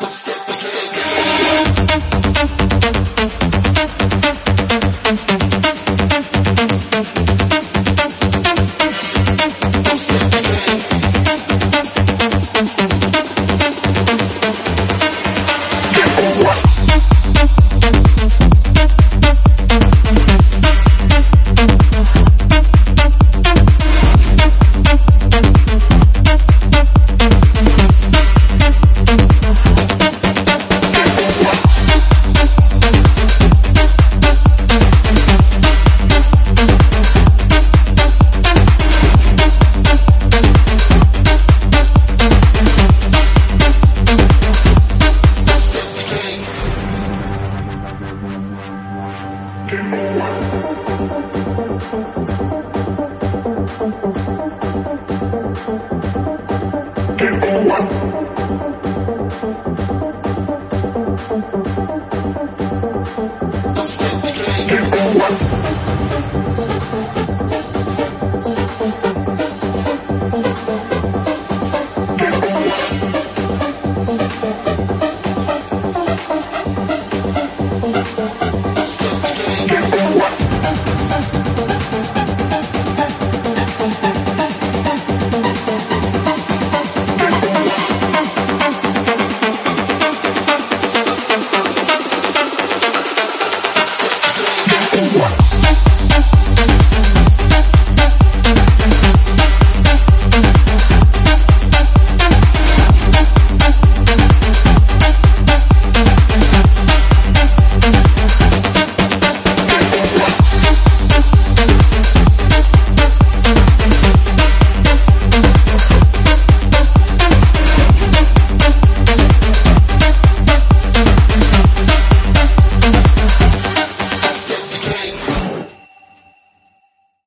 Step, step, step, Get on.